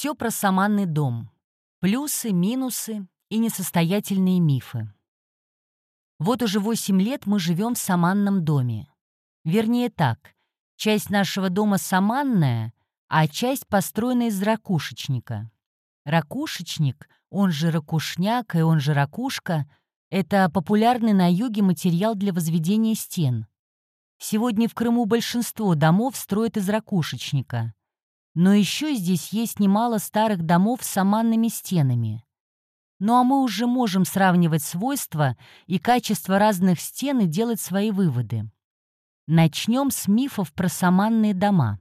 Все про саманный дом. Плюсы, минусы и несостоятельные мифы. Вот уже 8 лет мы живем в саманном доме. Вернее так, часть нашего дома саманная, а часть построена из ракушечника. Ракушечник, он же ракушняк и он же ракушка, это популярный на юге материал для возведения стен. Сегодня в Крыму большинство домов строят из ракушечника. Но еще здесь есть немало старых домов с саманными стенами. Ну а мы уже можем сравнивать свойства и качество разных стен и делать свои выводы. Начнем с мифов про саманные дома.